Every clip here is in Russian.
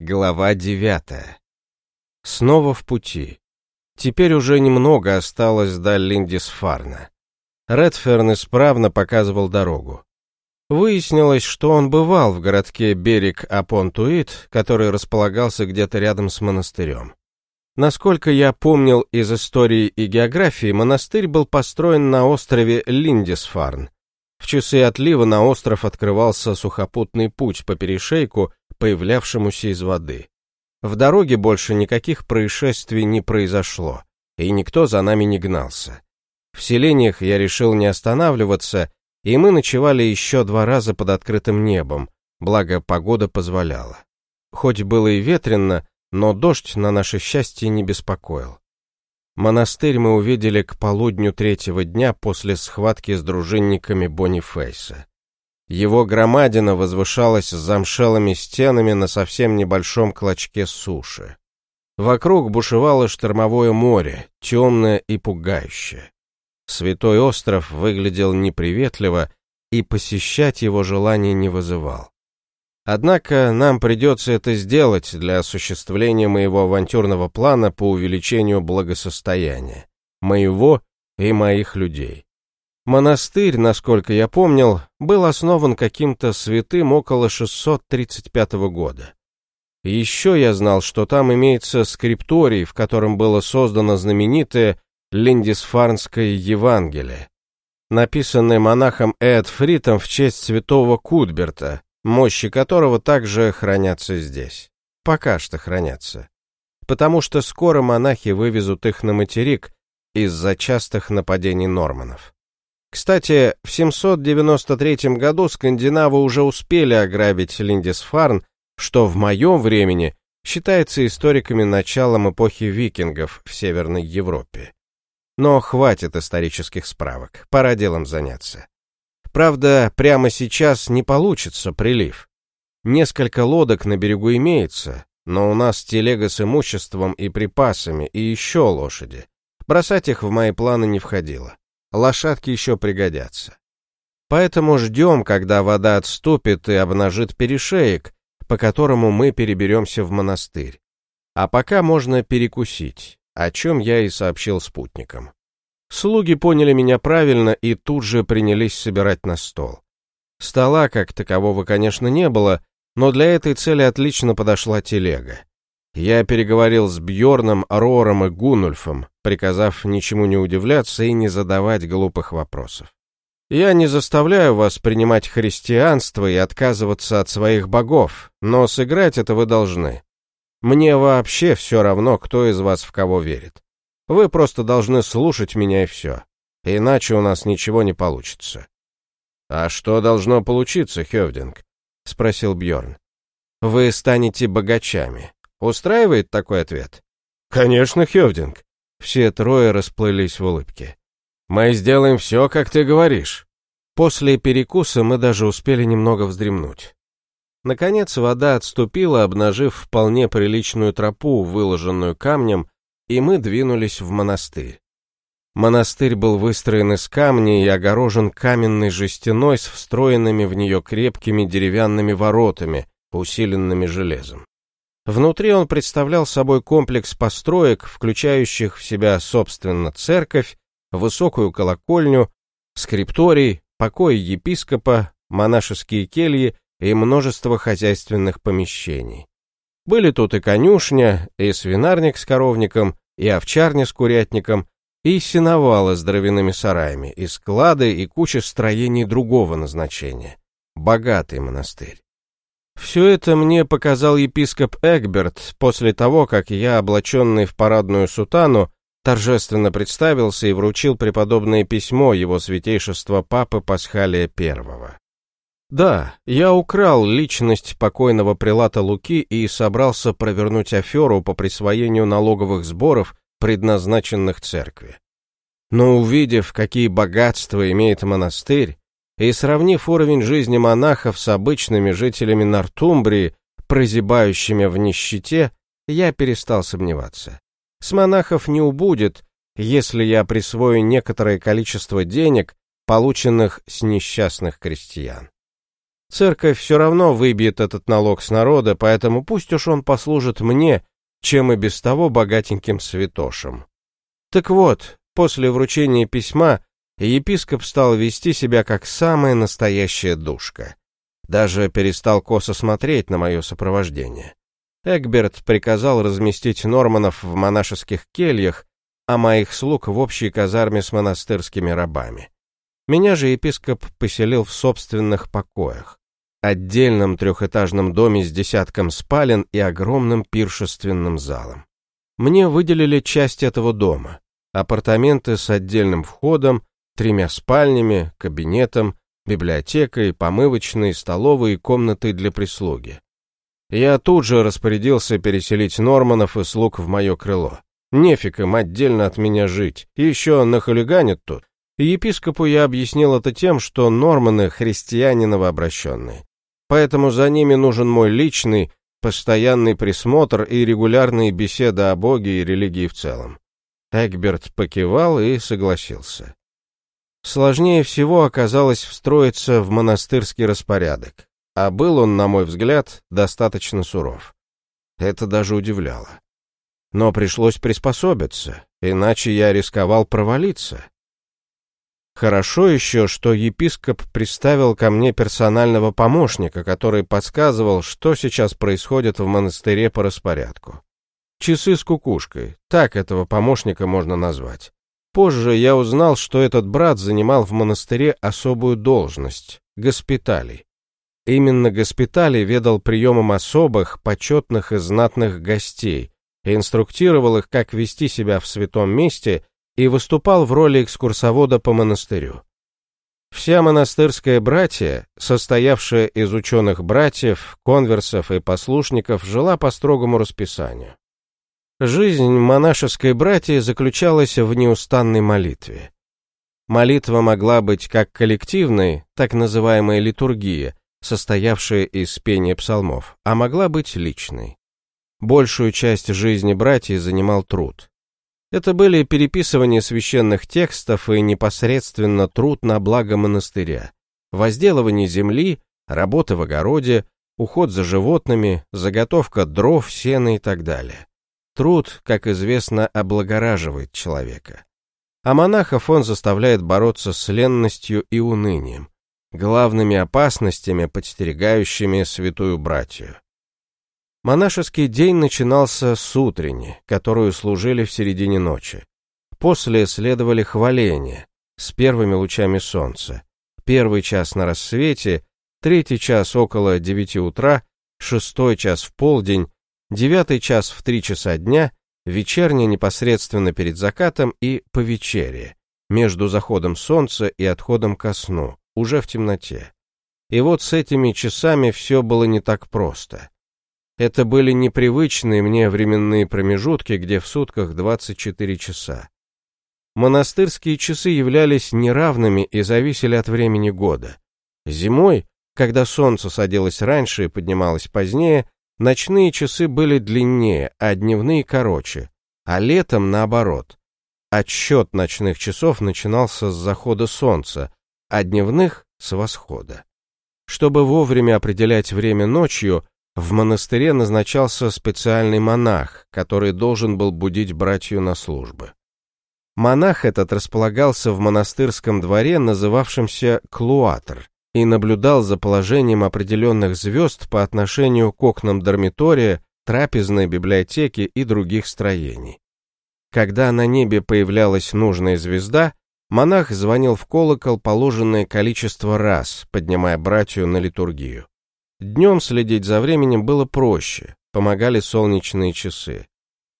Глава девятая. Снова в пути. Теперь уже немного осталось до Линдисфарна. Редферн исправно показывал дорогу. Выяснилось, что он бывал в городке берег Апонтуит, который располагался где-то рядом с монастырем. Насколько я помнил из истории и географии, монастырь был построен на острове Линдисфарн. В часы отлива на остров открывался сухопутный путь по перешейку, появлявшемуся из воды. В дороге больше никаких происшествий не произошло, и никто за нами не гнался. В селениях я решил не останавливаться, и мы ночевали еще два раза под открытым небом, благо погода позволяла. Хоть было и ветрено, но дождь на наше счастье не беспокоил. Монастырь мы увидели к полудню третьего дня после схватки с дружинниками Бонифейса. Его громадина возвышалась с замшелыми стенами на совсем небольшом клочке суши. Вокруг бушевало штормовое море, темное и пугающее. Святой остров выглядел неприветливо, и посещать его желание не вызывал. Однако нам придется это сделать для осуществления моего авантюрного плана по увеличению благосостояния, моего и моих людей. Монастырь, насколько я помнил, был основан каким-то святым около 635 года. Еще я знал, что там имеется скрипторий, в котором было создано знаменитое Линдисфарнское Евангелие, написанное монахом Эдфритом в честь святого Кудберта, мощи которого также хранятся здесь. Пока что хранятся. Потому что скоро монахи вывезут их на материк из-за частых нападений норманов. Кстати, в 793 году скандинавы уже успели ограбить Линдисфарн, что в моем времени считается историками началом эпохи викингов в Северной Европе. Но хватит исторических справок, пора делом заняться. Правда, прямо сейчас не получится прилив. Несколько лодок на берегу имеется, но у нас телега с имуществом и припасами, и еще лошади. Бросать их в мои планы не входило лошадки еще пригодятся. Поэтому ждем, когда вода отступит и обнажит перешеек, по которому мы переберемся в монастырь. А пока можно перекусить, о чем я и сообщил спутникам. Слуги поняли меня правильно и тут же принялись собирать на стол. Стола как такового, конечно, не было, но для этой цели отлично подошла телега. Я переговорил с Бьорном, Рором и Гунульфом, приказав ничему не удивляться и не задавать глупых вопросов. Я не заставляю вас принимать христианство и отказываться от своих богов, но сыграть это вы должны. Мне вообще все равно, кто из вас в кого верит. Вы просто должны слушать меня и все. Иначе у нас ничего не получится. А что должно получиться, Хевдинг? спросил Бьорн. Вы станете богачами. Устраивает такой ответ? Конечно, Хевдинг. Все трое расплылись в улыбке. Мы сделаем все, как ты говоришь. После перекуса мы даже успели немного вздремнуть. Наконец вода отступила, обнажив вполне приличную тропу, выложенную камнем, и мы двинулись в монастырь. Монастырь был выстроен из камня и огорожен каменной жестяной с встроенными в нее крепкими деревянными воротами, усиленными железом. Внутри он представлял собой комплекс построек, включающих в себя, собственно, церковь, высокую колокольню, скрипторий, покой епископа, монашеские кельи и множество хозяйственных помещений. Были тут и конюшня, и свинарник с коровником, и овчарня с курятником, и сеновалы с дровяными сараями, и склады, и куча строений другого назначения. Богатый монастырь. Все это мне показал епископ Эгберт после того, как я, облаченный в парадную сутану, торжественно представился и вручил преподобное письмо его святейшества Папы Пасхалия I. Да, я украл личность покойного прилата Луки и собрался провернуть аферу по присвоению налоговых сборов, предназначенных церкви. Но увидев, какие богатства имеет монастырь, и сравнив уровень жизни монахов с обычными жителями Нортумбрии, прозябающими в нищете, я перестал сомневаться. С монахов не убудет, если я присвою некоторое количество денег, полученных с несчастных крестьян. Церковь все равно выбьет этот налог с народа, поэтому пусть уж он послужит мне, чем и без того богатеньким святошем. Так вот, после вручения письма епископ стал вести себя как самая настоящая душка. Даже перестал косо смотреть на мое сопровождение. Эгберт приказал разместить норманов в монашеских кельях, а моих слуг в общей казарме с монастырскими рабами. Меня же епископ поселил в собственных покоях, отдельном трехэтажном доме с десятком спален и огромным пиршественным залом. Мне выделили часть этого дома, апартаменты с отдельным входом, тремя спальнями, кабинетом, библиотекой, помывочной, столовой и комнатой для прислуги. Я тут же распорядился переселить Норманов и слуг в мое крыло. Нефиг им отдельно от меня жить, еще нахулиганят тут. Епископу я объяснил это тем, что Норманы христиане новообращенные. Поэтому за ними нужен мой личный, постоянный присмотр и регулярные беседы о Боге и религии в целом. Эгберт покивал и согласился. Сложнее всего оказалось встроиться в монастырский распорядок, а был он, на мой взгляд, достаточно суров. Это даже удивляло. Но пришлось приспособиться, иначе я рисковал провалиться. Хорошо еще, что епископ приставил ко мне персонального помощника, который подсказывал, что сейчас происходит в монастыре по распорядку. Часы с кукушкой, так этого помощника можно назвать. Позже я узнал, что этот брат занимал в монастыре особую должность – госпиталей. Именно госпиталей ведал приемом особых, почетных и знатных гостей, инструктировал их, как вести себя в святом месте и выступал в роли экскурсовода по монастырю. Вся монастырская братья, состоявшая из ученых братьев, конверсов и послушников, жила по строгому расписанию. Жизнь монашеской братьи заключалась в неустанной молитве. Молитва могла быть как коллективной, так называемая литургия, состоявшая из пения псалмов, а могла быть личной. Большую часть жизни братьев занимал труд. Это были переписывание священных текстов и непосредственно труд на благо монастыря, возделывание земли, работа в огороде, уход за животными, заготовка дров, сена и так далее. Труд, как известно, облагораживает человека. А монахов он заставляет бороться с ленностью и унынием, главными опасностями, подстерегающими святую братью. Монашеский день начинался с утренни, которую служили в середине ночи. После следовали хваления с первыми лучами солнца. Первый час на рассвете, третий час около девяти утра, шестой час в полдень, девятый час в три часа дня, вечерняя непосредственно перед закатом и повечерие, между заходом солнца и отходом ко сну, уже в темноте. И вот с этими часами все было не так просто. Это были непривычные мне временные промежутки, где в сутках 24 часа. Монастырские часы являлись неравными и зависели от времени года. Зимой, когда солнце садилось раньше и поднималось позднее, ночные часы были длиннее, а дневные короче, а летом наоборот. Отсчет ночных часов начинался с захода солнца, а дневных — с восхода. Чтобы вовремя определять время ночью, в монастыре назначался специальный монах, который должен был будить братью на службы. Монах этот располагался в монастырском дворе, называвшемся Клуатр, и наблюдал за положением определенных звезд по отношению к окнам дармитория, трапезной библиотеки и других строений. Когда на небе появлялась нужная звезда, монах звонил в колокол положенное количество раз, поднимая братью на литургию. Днем следить за временем было проще, помогали солнечные часы.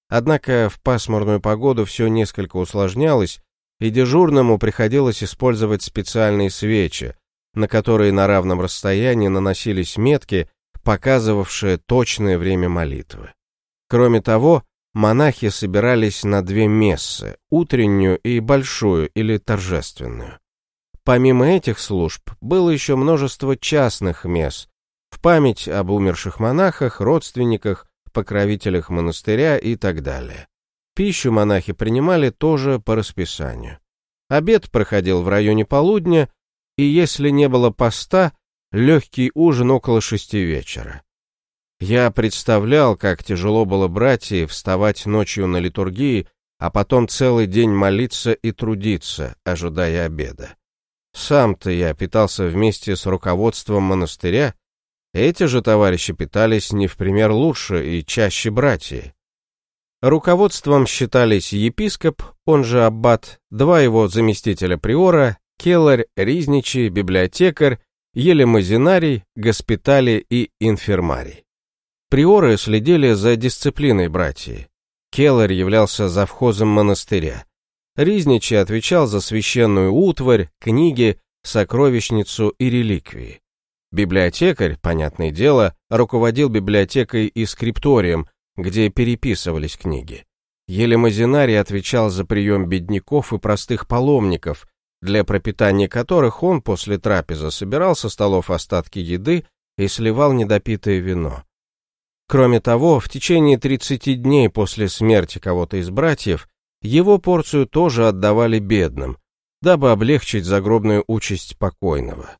Однако в пасмурную погоду все несколько усложнялось, и дежурному приходилось использовать специальные свечи, на которые на равном расстоянии наносились метки, показывавшие точное время молитвы. Кроме того, монахи собирались на две мессы, утреннюю и большую или торжественную. Помимо этих служб, было еще множество частных месс, в память об умерших монахах, родственниках, покровителях монастыря и так далее. Пищу монахи принимали тоже по расписанию. Обед проходил в районе полудня, и если не было поста, легкий ужин около шести вечера. Я представлял, как тяжело было братьям вставать ночью на литургии, а потом целый день молиться и трудиться, ожидая обеда. Сам-то я питался вместе с руководством монастыря, эти же товарищи питались не в пример лучше и чаще братья. Руководством считались епископ, он же аббат, два его заместителя приора, келарь, ризничий, библиотекарь, елемазинарий, госпитали и инфермарий. Приоры следили за дисциплиной братьев. Келлер являлся завхозом монастыря. Ризничий отвечал за священную утварь, книги, сокровищницу и реликвии. Библиотекарь, понятное дело, руководил библиотекой и скрипторием, где переписывались книги. Елемазинарий отвечал за прием бедняков и простых паломников, для пропитания которых он после трапезы собирал со столов остатки еды и сливал недопитое вино. Кроме того, в течение 30 дней после смерти кого-то из братьев его порцию тоже отдавали бедным, дабы облегчить загробную участь покойного.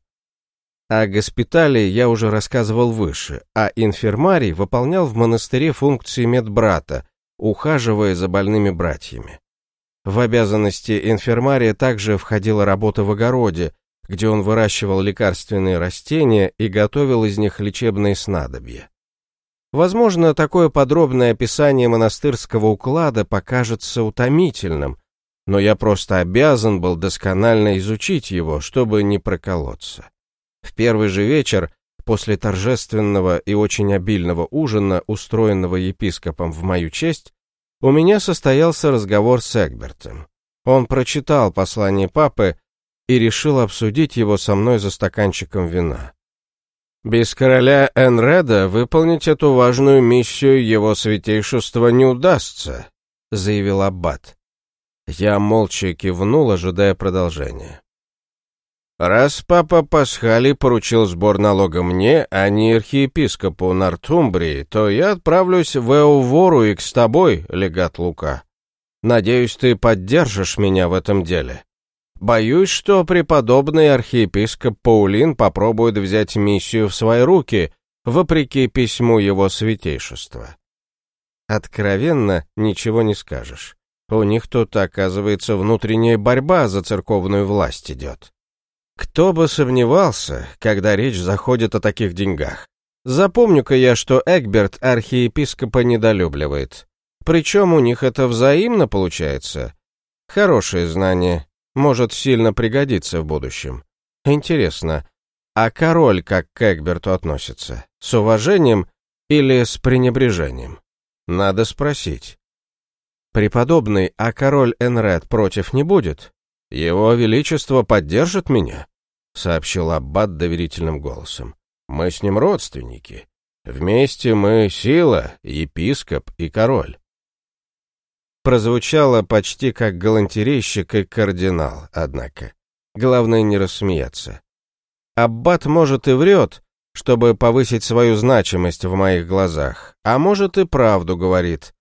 О госпитале я уже рассказывал выше, а инфермарий выполнял в монастыре функции медбрата, ухаживая за больными братьями. В обязанности инфермария также входила работа в огороде, где он выращивал лекарственные растения и готовил из них лечебные снадобья. Возможно, такое подробное описание монастырского уклада покажется утомительным, но я просто обязан был досконально изучить его, чтобы не проколоться. В первый же вечер, после торжественного и очень обильного ужина, устроенного епископом в мою честь, у меня состоялся разговор с Эгбертом. Он прочитал послание папы и решил обсудить его со мной за стаканчиком вина. Без короля Энреда выполнить эту важную миссию его святейшества не удастся, заявил аббат. Я молча кивнул, ожидая продолжения. Раз папа Пасхали поручил сбор налога мне, а не архиепископу Нортумбрии, то я отправлюсь в Эуворуик с тобой, легат Лука. Надеюсь, ты поддержишь меня в этом деле. Боюсь, что преподобный архиепископ Паулин попробует взять миссию в свои руки, вопреки письму его святейшества. Откровенно ничего не скажешь. У них тут, оказывается, внутренняя борьба за церковную власть идет. Кто бы сомневался, когда речь заходит о таких деньгах. Запомню-ка я, что Эгберт архиепископа недолюбливает. Причем у них это взаимно получается. Хорошее знание, может сильно пригодиться в будущем. Интересно, а король как к Эгберту относится? С уважением или с пренебрежением? Надо спросить. Преподобный, а король Энред против не будет? Его Величество поддержит меня? сообщил Аббат доверительным голосом. «Мы с ним родственники. Вместе мы сила, епископ и король». Прозвучало почти как галантерейщик и кардинал, однако. Главное не рассмеяться. Аббат, может, и врет, чтобы повысить свою значимость в моих глазах, а может и правду говорит.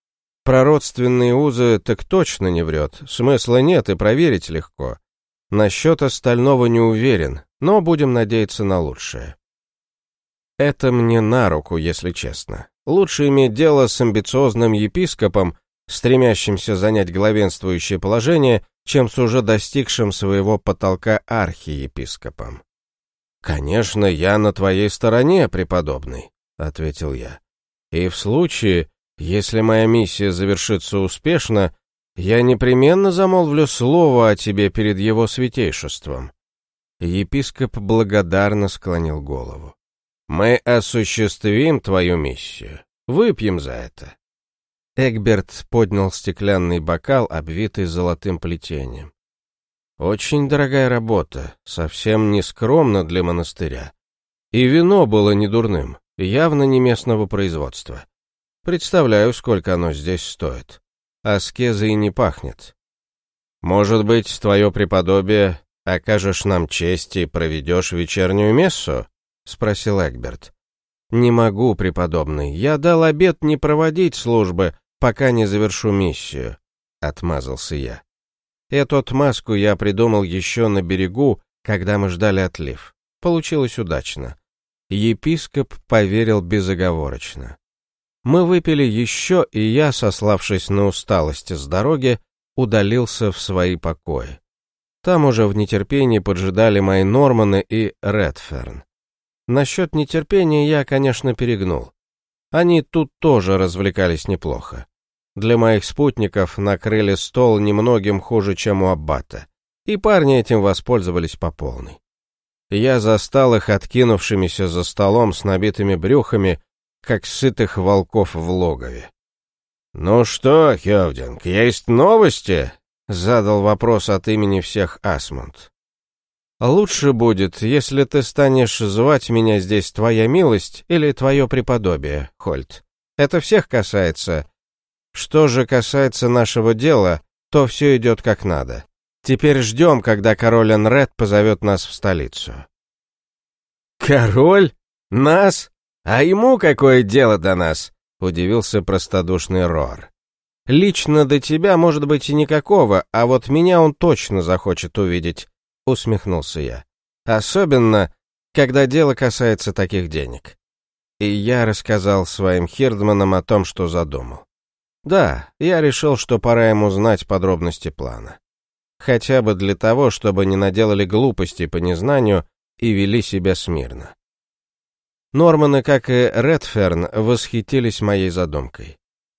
Про родственные узы так точно не врет, смысла нет и проверить легко. Насчет остального не уверен, но будем надеяться на лучшее. Это мне на руку, если честно. Лучше иметь дело с амбициозным епископом, стремящимся занять главенствующее положение, чем с уже достигшим своего потолка архиепископом. «Конечно, я на твоей стороне, преподобный», — ответил я. «И в случае, если моя миссия завершится успешно, я непременно замолвлю слово о тебе перед его святейшеством. Епископ благодарно склонил голову. «Мы осуществим твою миссию. Выпьем за это». Эгберт поднял стеклянный бокал, обвитый золотым плетением. «Очень дорогая работа, совсем не скромно для монастыря. И вино было недурным, явно не местного производства. Представляю, сколько оно здесь стоит. Аскезы и не пахнет. Может быть, твое преподобие окажешь нам честь и проведешь вечернюю мессу?» — спросил Эгберт. «Не могу, преподобный. Я дал обет не проводить службы, пока не завершу миссию», — отмазался я. Эту отмазку я придумал еще на берегу, когда мы ждали отлив. Получилось удачно. Епископ поверил безоговорочно. Мы выпили еще, и я, сославшись на усталость с дороги, удалился в свои покои. Там уже в нетерпении поджидали мои Норманы и Редферн. Насчет нетерпения я, конечно, перегнул. Они тут тоже развлекались неплохо. Для моих спутников накрыли стол немногим хуже, чем у Аббата, и парни этим воспользовались по полной. Я застал их откинувшимися за столом с набитыми брюхами, как сытых волков в логове. «Ну что, Хевдинг, есть новости?» — задал вопрос от имени всех Асмунд. «Лучше будет, если ты станешь звать меня здесь твоя милость или твое преподобие, Хольт. Это всех касается. Что же касается нашего дела, то все идет как надо. Теперь ждем, когда король Энред позовет нас в столицу». «Король? Нас? А ему какое дело до нас?» — удивился простодушный Рор. «Лично до тебя, может быть, и никакого, а вот меня он точно захочет увидеть», — усмехнулся я. «Особенно, когда дело касается таких денег». И я рассказал своим хирдманам о том, что задумал. Да, я решил, что пора ему знать подробности плана. Хотя бы для того, чтобы не наделали глупости по незнанию и вели себя смирно. Норманы, как и Редферн, восхитились моей задумкой.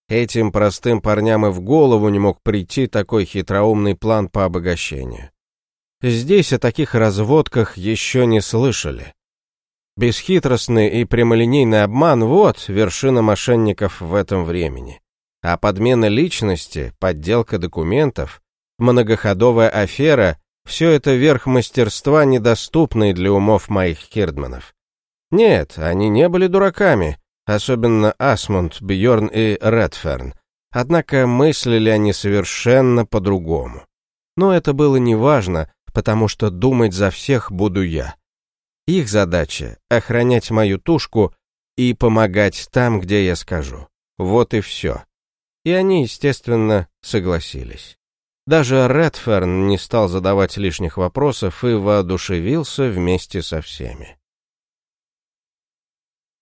Этим простым парням и в голову не мог прийти такой хитроумный план по обогащению. Здесь о таких разводках еще не слышали. Бесхитростный и прямолинейный обман — вот вершина мошенников в этом времени. А подмена личности, подделка документов, многоходовая афера — все это верх мастерства, недоступный для умов моих хирдманов. Нет, они не были дураками, особенно Асмунд, Бьорн и Редферн. Однако мыслили они совершенно по-другому. Но это было неважно, потому что думать за всех буду я. Их задача — охранять мою тушку и помогать там, где я скажу. Вот и все. И они, естественно, согласились. Даже Редферн не стал задавать лишних вопросов и воодушевился вместе со всеми.